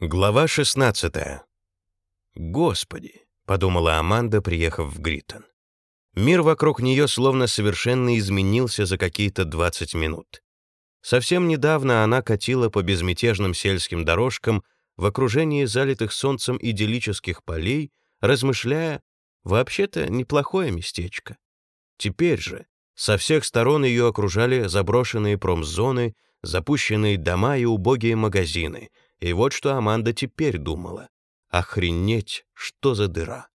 Глава 16. «Господи!» — подумала Аманда, приехав в Гриттон. Мир вокруг нее словно совершенно изменился за какие-то 20 минут. Совсем недавно она катила по безмятежным сельским дорожкам в окружении залитых солнцем идиллических полей, размышляя, вообще-то неплохое местечко. Теперь же со всех сторон ее окружали заброшенные промзоны, запущенные дома и убогие магазины — и вот что Аманда теперь думала. Охренеть, что за дыра.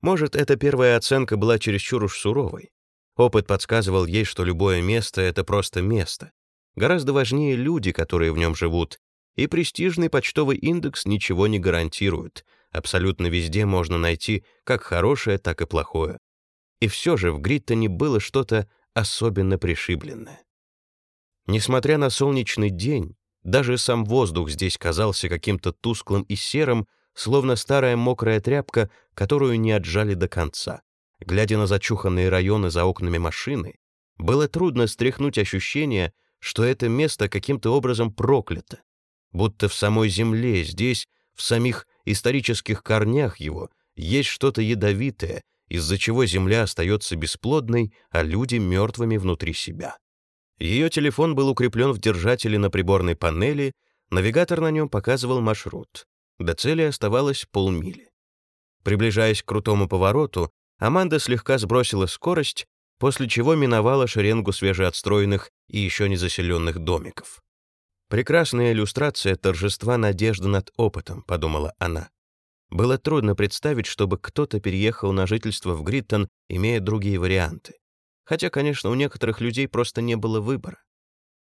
Может, эта первая оценка была чересчур уж суровой. Опыт подсказывал ей, что любое место — это просто место. Гораздо важнее люди, которые в нем живут, и престижный почтовый индекс ничего не гарантирует. Абсолютно везде можно найти как хорошее, так и плохое. И все же в Гриттоне было что-то особенно пришибленное. Несмотря на солнечный день, даже сам воздух здесь казался каким-то тусклым и серым, словно старая мокрая тряпка, которую не отжали до конца. Глядя на зачуханные районы за окнами машины, было трудно стряхнуть ощущение, что это место каким-то образом проклято. Будто в самой земле, здесь, в самих исторических корнях его, есть что-то ядовитое, из-за чего земля остается бесплодной, а люди мертвыми внутри себя. Ее телефон был укреплен в держателе на приборной панели, навигатор на нем показывал маршрут. До цели оставалось полмили. Приближаясь к крутому повороту, Аманда слегка сбросила скорость, после чего миновала шеренгу свежеотстроенных и еще не заселенных домиков. «Прекрасная иллюстрация торжества надежды над опытом», — подумала она. Было трудно представить, чтобы кто-то переехал на жительство в Гриттон, имея другие варианты. Хотя, конечно, у некоторых людей просто не было выбора.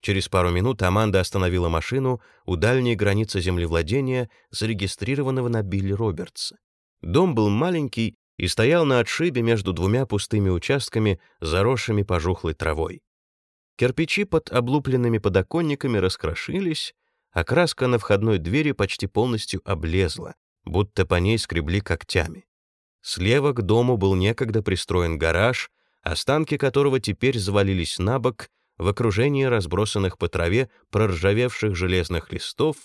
Через пару минут Аманда остановила машину у дальней границы землевладения, зарегистрированного на Билли Робертса. Дом был маленький и стоял на отшибе между двумя пустыми участками, заросшими пожухлой травой. Кирпичи под облупленными подоконниками раскрошились, а краска на входной двери почти полностью облезла, будто по ней скребли когтями. Слева к дому был некогда пристроен гараж — останки которого теперь завалились на бок в окружении разбросанных по траве проржавевших железных листов,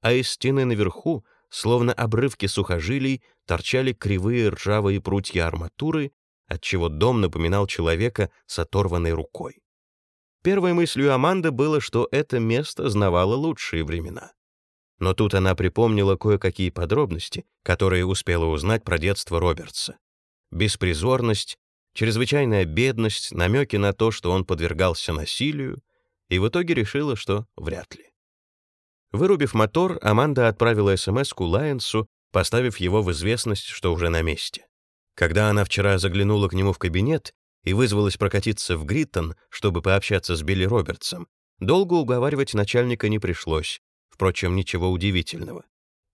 а из стены наверху, словно обрывки сухожилий, торчали кривые ржавые прутья арматуры, отчего дом напоминал человека с оторванной рукой. Первой мыслью Аманды было, что это место знавало лучшие времена. Но тут она припомнила кое-какие подробности, которые успела узнать про детство Робертса. Беспризорность, чрезвычайная бедность, намеки на то, что он подвергался насилию, и в итоге решила, что вряд ли. Вырубив мотор, Аманда отправила СМС-ку Лайенсу, поставив его в известность, что уже на месте. Когда она вчера заглянула к нему в кабинет и вызвалась прокатиться в Гриттон, чтобы пообщаться с Билли Робертсом, долго уговаривать начальника не пришлось, впрочем, ничего удивительного.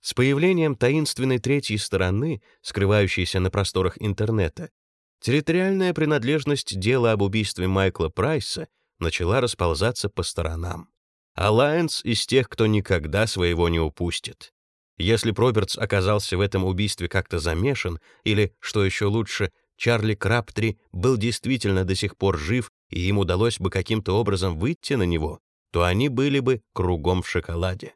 С появлением таинственной третьей стороны, скрывающейся на просторах интернета, Территориальная принадлежность дела об убийстве Майкла Прайса начала расползаться по сторонам. Алайенс из тех, кто никогда своего не упустит. Если Пробертс оказался в этом убийстве как-то замешан, или, что еще лучше, Чарли Краптри был действительно до сих пор жив, и им удалось бы каким-то образом выйти на него, то они были бы кругом в шоколаде.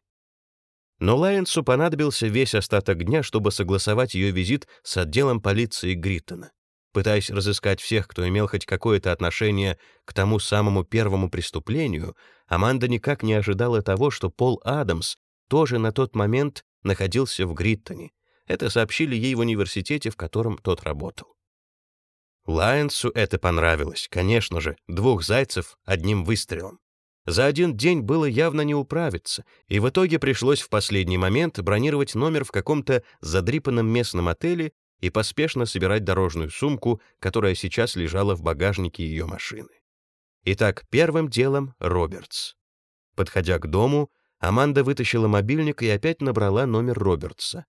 Но Лайенсу понадобился весь остаток дня, чтобы согласовать ее визит с отделом полиции Гриттона. Пытаясь разыскать всех, кто имел хоть какое-то отношение к тому самому первому преступлению, Аманда никак не ожидала того, что Пол Адамс тоже на тот момент находился в Гриттоне. Это сообщили ей в университете, в котором тот работал. Лайенсу это понравилось, конечно же, двух зайцев одним выстрелом. За один день было явно не управиться, и в итоге пришлось в последний момент бронировать номер в каком-то задрипанном местном отеле и поспешно собирать дорожную сумку, которая сейчас лежала в багажнике ее машины. Итак, первым делом Робертс. Подходя к дому, Аманда вытащила мобильник и опять набрала номер Робертса.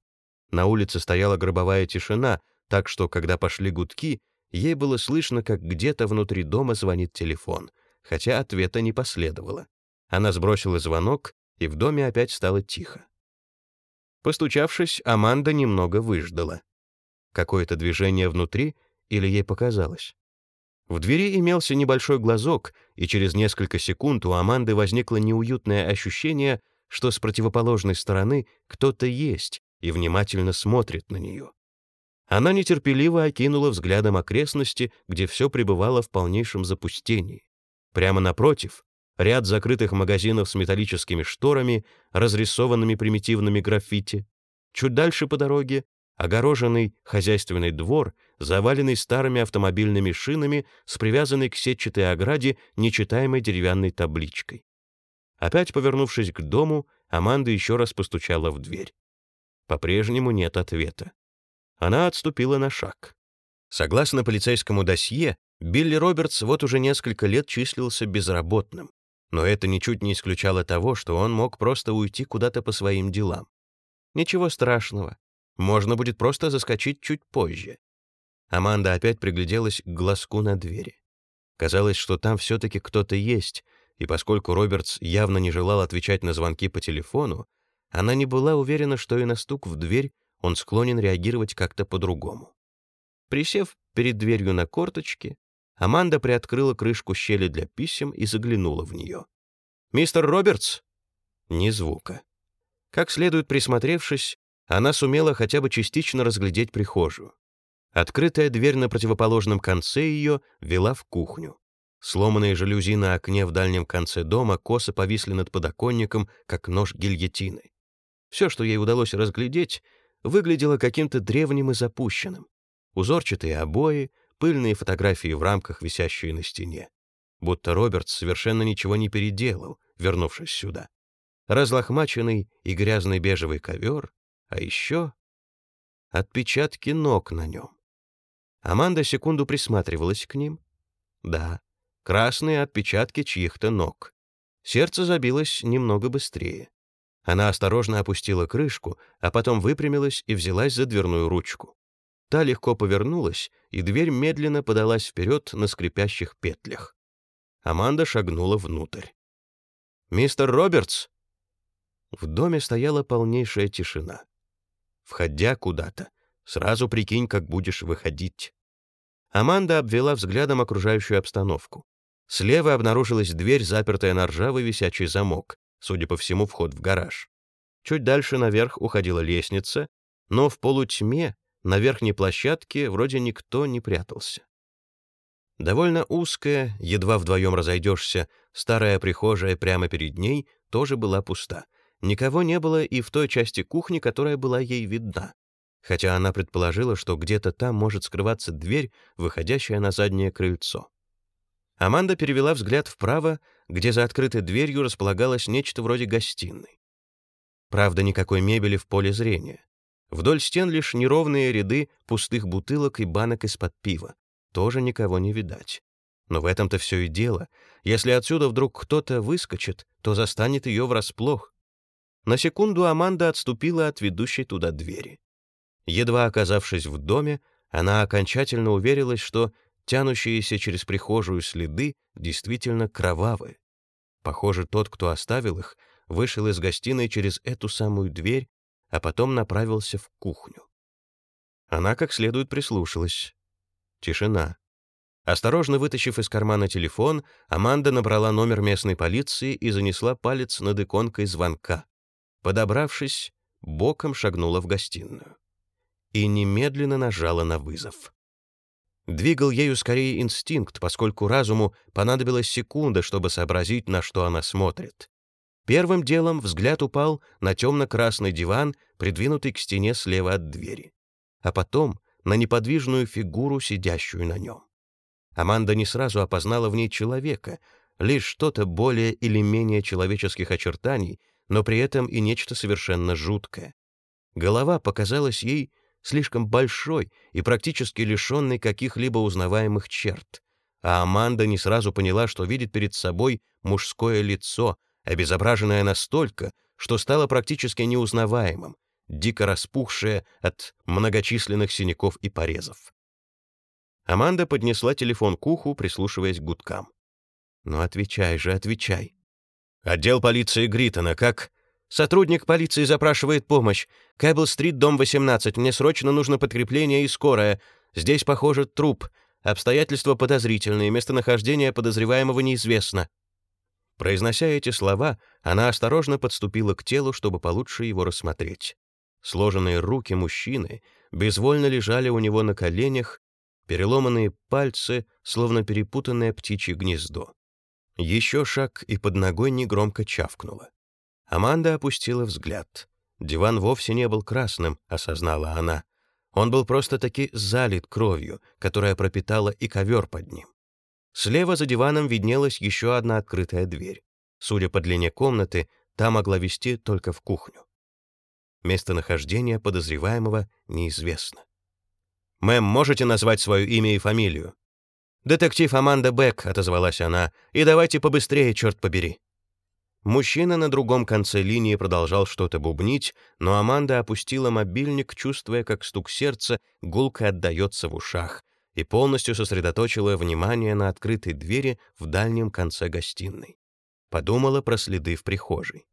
На улице стояла гробовая тишина, так что, когда пошли гудки, ей было слышно, как где-то внутри дома звонит телефон, хотя ответа не последовало. Она сбросила звонок, и в доме опять стало тихо. Постучавшись, Аманда немного выждала какое-то движение внутри или ей показалось. В двери имелся небольшой глазок, и через несколько секунд у Аманды возникло неуютное ощущение, что с противоположной стороны кто-то есть и внимательно смотрит на нее. Она нетерпеливо окинула взглядом окрестности, где все пребывало в полнейшем запустении. Прямо напротив — ряд закрытых магазинов с металлическими шторами, разрисованными примитивными граффити. Чуть дальше по дороге — огороженный хозяйственный двор, заваленный старыми автомобильными шинами с привязанной к сетчатой ограде нечитаемой деревянной табличкой. Опять повернувшись к дому, Аманда еще раз постучала в дверь. По-прежнему нет ответа. Она отступила на шаг. Согласно полицейскому досье, Билли Робертс вот уже несколько лет числился безработным, но это ничуть не исключало того, что он мог просто уйти куда-то по своим делам. Ничего страшного. Можно будет просто заскочить чуть позже. Аманда опять пригляделась к глазку на двери. Казалось, что там все-таки кто-то есть, и поскольку Робертс явно не желал отвечать на звонки по телефону, она не была уверена, что и на стук в дверь он склонен реагировать как-то по-другому. Присев перед дверью на корточки, Аманда приоткрыла крышку щели для писем и заглянула в нее. «Мистер Робертс?» Ни звука. Как следует присмотревшись, она сумела хотя бы частично разглядеть прихожую. Открытая дверь на противоположном конце ее вела в кухню. Сломанные жалюзи на окне в дальнем конце дома косо повисли над подоконником, как нож гильотины. Все, что ей удалось разглядеть, выглядело каким-то древним и запущенным. Узорчатые обои, пыльные фотографии в рамках, висящие на стене. Будто Роберт совершенно ничего не переделал, вернувшись сюда. Разлохмаченный и грязный бежевый ковер, а еще отпечатки ног на нем. Аманда секунду присматривалась к ним. Да, красные отпечатки чьих-то ног. Сердце забилось немного быстрее. Она осторожно опустила крышку, а потом выпрямилась и взялась за дверную ручку. Та легко повернулась, и дверь медленно подалась вперед на скрипящих петлях. Аманда шагнула внутрь. «Мистер Робертс!» В доме стояла полнейшая тишина. Входя куда-то, сразу прикинь, как будешь выходить. Аманда обвела взглядом окружающую обстановку. Слева обнаружилась дверь, запертая на ржавый висячий замок судя по всему, вход в гараж. Чуть дальше наверх уходила лестница, но в полутьме на верхней площадке вроде никто не прятался. Довольно узкая, едва вдвоем разойдешься, старая прихожая прямо перед ней тоже была пуста. Никого не было и в той части кухни, которая была ей видна. Хотя она предположила, что где-то там может скрываться дверь, выходящая на заднее крыльцо. Аманда перевела взгляд вправо, где за открытой дверью располагалось нечто вроде гостиной. Правда, никакой мебели в поле зрения. Вдоль стен лишь неровные ряды пустых бутылок и банок из-под пива. Тоже никого не видать. Но в этом-то все и дело. Если отсюда вдруг кто-то выскочит, то застанет ее врасплох. На секунду Аманда отступила от ведущей туда двери. Едва оказавшись в доме, она окончательно уверилась, что Тянущиеся через прихожую следы действительно кровавые. Похоже, тот, кто оставил их, вышел из гостиной через эту самую дверь, а потом направился в кухню. Она как следует прислушалась. Тишина. Осторожно вытащив из кармана телефон, Аманда набрала номер местной полиции и занесла палец над иконкой звонка. Подобравшись, боком шагнула в гостиную. И немедленно нажала на вызов. Двигал ею скорее инстинкт, поскольку разуму понадобилась секунда, чтобы сообразить, на что она смотрит. Первым делом взгляд упал на темно-красный диван, придвинутый к стене слева от двери, а потом на неподвижную фигуру, сидящую на нем. Аманда не сразу опознала в ней человека, лишь что-то более или менее человеческих очертаний, но при этом и нечто совершенно жуткое. Голова показалась ей слишком большой и практически лишенный каких-либо узнаваемых черт. А Аманда не сразу поняла, что видит перед собой мужское лицо, обезображенное настолько, что стало практически неузнаваемым, дико распухшее от многочисленных синяков и порезов. Аманда поднесла телефон к уху, прислушиваясь к гудкам. «Ну отвечай же, отвечай». «Отдел полиции Гриттона, как...» Сотрудник полиции запрашивает помощь. Кэбл-стрит, дом 18. Мне срочно нужно подкрепление и скорая. Здесь, похоже, труп. Обстоятельства подозрительные, местонахождение подозреваемого неизвестно». Произнося эти слова, она осторожно подступила к телу, чтобы получше его рассмотреть. Сложенные руки мужчины безвольно лежали у него на коленях, переломанные пальцы, словно перепутанное птичье гнездо. Еще шаг, и под ногой негромко чавкнуло. Аманда опустила взгляд. Диван вовсе не был красным, осознала она. Он был просто-таки залит кровью, которая пропитала и ковер под ним. Слева за диваном виднелась еще одна открытая дверь. Судя по длине комнаты, та могла вести только в кухню. Местонахождение подозреваемого неизвестно. «Мэм, можете назвать свое имя и фамилию?» «Детектив Аманда Бек», — отозвалась она, — «и давайте побыстрее, черт побери». Мужчина на другом конце линии продолжал что-то бубнить, но Аманда опустила мобильник, чувствуя, как стук сердца гулко отдаётся в ушах, и полностью сосредоточила внимание на открытой двери в дальнем конце гостиной. Подумала про следы в прихожей.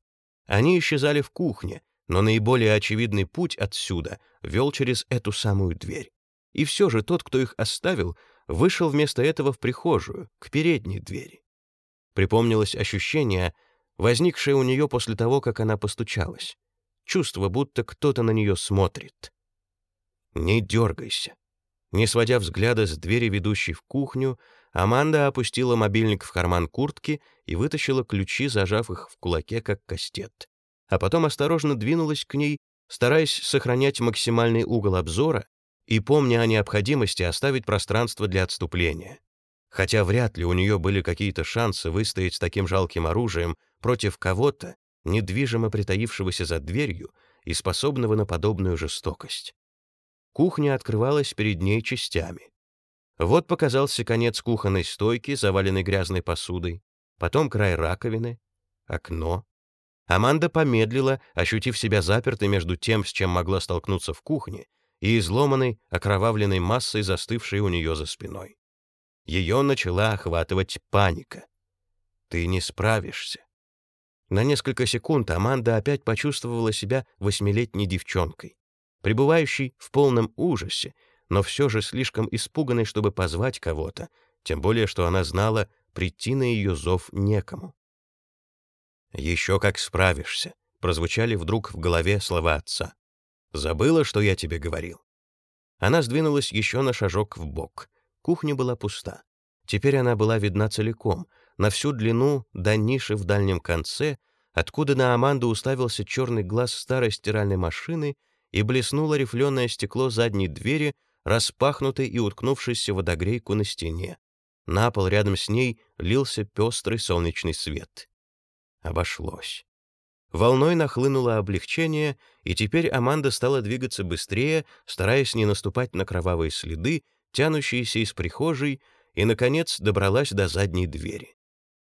Они исчезали в кухне, но наиболее очевидный путь отсюда вел через эту самую дверь. И все же тот, кто их оставил, вышел вместо этого в прихожую, к передней двери. Припомнилось ощущение, возникшее у нее после того, как она постучалась. Чувство, будто кто-то на нее смотрит. «Не дергайся», не сводя взгляда с двери, ведущей в кухню, Аманда опустила мобильник в карман куртки и вытащила ключи, зажав их в кулаке, как кастет. А потом осторожно двинулась к ней, стараясь сохранять максимальный угол обзора и помня о необходимости оставить пространство для отступления. Хотя вряд ли у нее были какие-то шансы выстоять с таким жалким оружием против кого-то, недвижимо притаившегося за дверью и способного на подобную жестокость. Кухня открывалась перед ней частями. Вот показался конец кухонной стойки, заваленной грязной посудой, потом край раковины, окно. Аманда помедлила, ощутив себя запертой между тем, с чем могла столкнуться в кухне, и изломанной, окровавленной массой, застывшей у нее за спиной. Ее начала охватывать паника. «Ты не справишься». На несколько секунд Аманда опять почувствовала себя восьмилетней девчонкой пребывающий в полном ужасе, но все же слишком испуганный, чтобы позвать кого-то, тем более что она знала, прийти на ее зов некому. «Еще как справишься», — прозвучали вдруг в голове слова отца. «Забыла, что я тебе говорил». Она сдвинулась еще на шажок в бок. Кухня была пуста. Теперь она была видна целиком, на всю длину до ниши в дальнем конце, откуда на Аманду уставился черный глаз старой стиральной машины и блеснуло рифленое стекло задней двери, распахнутой и уткнувшейся водогрейку на стене. На пол рядом с ней лился пестрый солнечный свет. Обошлось. Волной нахлынуло облегчение, и теперь Аманда стала двигаться быстрее, стараясь не наступать на кровавые следы, тянущиеся из прихожей, и, наконец, добралась до задней двери.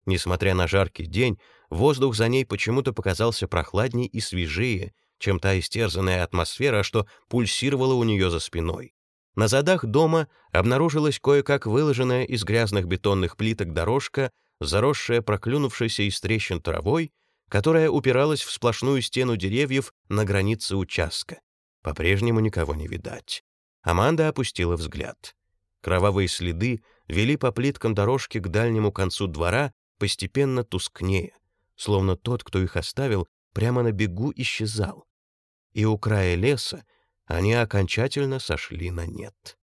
Несмотря на жаркий день, воздух за ней почему-то показался прохладней и свежее, чем та истерзанная атмосфера, что пульсировала у нее за спиной. На задах дома обнаружилась кое-как выложенная из грязных бетонных плиток дорожка, заросшая проклюнувшейся из трещин травой, которая упиралась в сплошную стену деревьев на границе участка. По-прежнему никого не видать. Аманда опустила взгляд. Кровавые следы вели по плиткам дорожки к дальнему концу двора, постепенно тускнее, словно тот, кто их оставил, прямо на бегу исчезал. И у края леса они окончательно сошли на нет.